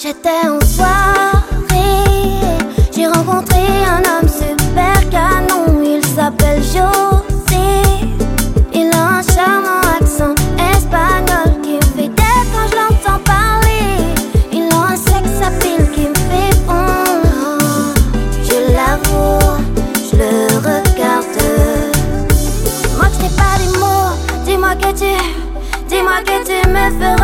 j'étais en soirée, j'ai rencontré un homme super canon, il s'appelle José. Il a un charmant accent espagnol qui me fait tête quand je l'entends parler. Il a un sex appeal qui me fait fondre. Je l'avoue, je le regarde. Moi je n'ai pas les mots, dis-moi que tu, dis-moi que tu me feras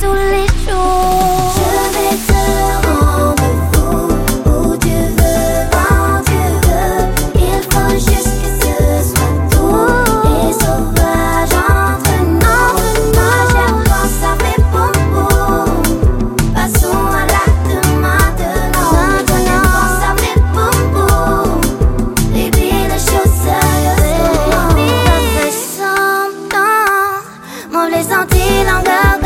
tous les jours. Je vais te rendre fou où tu veux, quand tu veux. Il faut juste que ce soit doux et sauvage entre nous. Moi j'aime quand ça fait boum Passons à l'acte maintenant. Maintenant, quand ça fait boum. Baby, les choses sérieuses. Ça fait ans. Moi, les et c'est